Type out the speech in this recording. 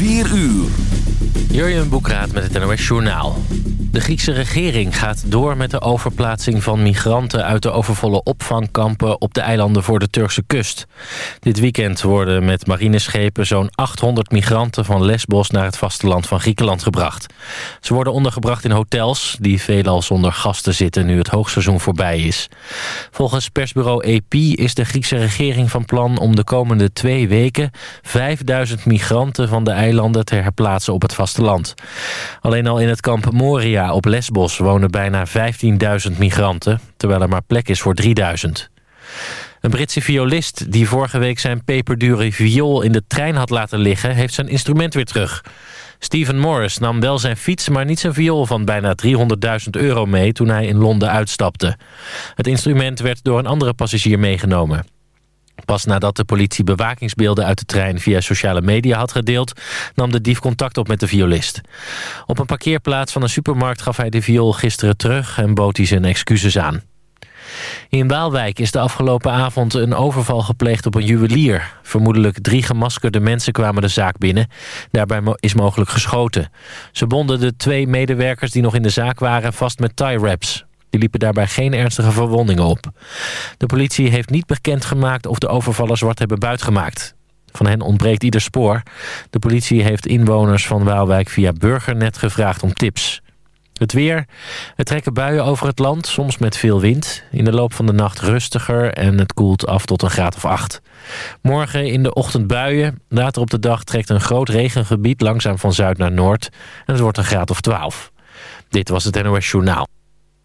4 uur. Jurjen Boekraat met het NOS Journaal. De Griekse regering gaat door met de overplaatsing van migranten... uit de overvolle opvangkampen op de eilanden voor de Turkse kust. Dit weekend worden met marineschepen zo'n 800 migranten... van Lesbos naar het vasteland van Griekenland gebracht. Ze worden ondergebracht in hotels... die veelal zonder gasten zitten nu het hoogseizoen voorbij is. Volgens persbureau AP is de Griekse regering van plan... om de komende twee weken 5000 migranten van de eilanden te herplaatsen op het vasteland. Alleen al in het kamp Moria op Lesbos wonen bijna 15.000 migranten... terwijl er maar plek is voor 3.000. Een Britse violist die vorige week zijn peperdure viool in de trein had laten liggen... heeft zijn instrument weer terug. Stephen Morris nam wel zijn fiets, maar niet zijn viool van bijna 300.000 euro mee... toen hij in Londen uitstapte. Het instrument werd door een andere passagier meegenomen. Pas nadat de politie bewakingsbeelden uit de trein via sociale media had gedeeld... nam de dief contact op met de violist. Op een parkeerplaats van een supermarkt gaf hij de viool gisteren terug... en bood hij zijn excuses aan. In Waalwijk is de afgelopen avond een overval gepleegd op een juwelier. Vermoedelijk drie gemaskerde mensen kwamen de zaak binnen. Daarbij is mogelijk geschoten. Ze bonden de twee medewerkers die nog in de zaak waren vast met tie wraps. Die liepen daarbij geen ernstige verwondingen op. De politie heeft niet bekendgemaakt of de overvallers wat hebben buitgemaakt. Van hen ontbreekt ieder spoor. De politie heeft inwoners van Waalwijk via Burgernet gevraagd om tips. Het weer. Er trekken buien over het land, soms met veel wind. In de loop van de nacht rustiger en het koelt af tot een graad of acht. Morgen in de ochtend buien. Later op de dag trekt een groot regengebied langzaam van zuid naar noord. En het wordt een graad of twaalf. Dit was het NOS Journaal.